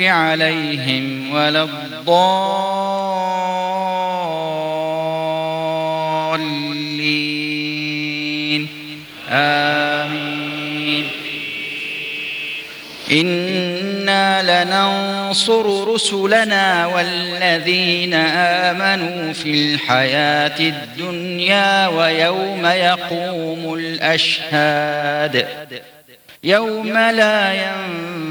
عليهم ولا الضالين. آمين. إنا لننصر رسلنا والذين آمنوا في الحياة الدنيا ويوم يقوم الأشهاد. يوم لا ينفع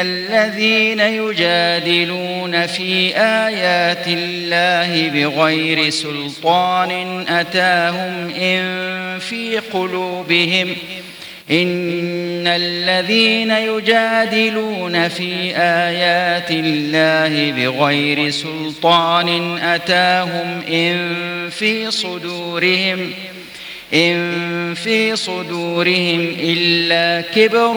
الذين يجادلون في آيات الله بغير سلطان أتاهم إن في قلوبهم إن الذين يجادلون في آيات الله بغير سلطان أتاهم إن في صدورهم إن في صدورهم إلا كبر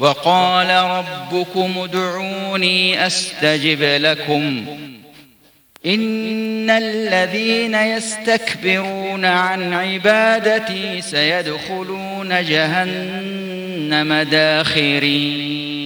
وقال ربكم ادعوني أستجب لكم. إن الذين يستكبرون عن عبادتي سيدخلون جهنم داخرين.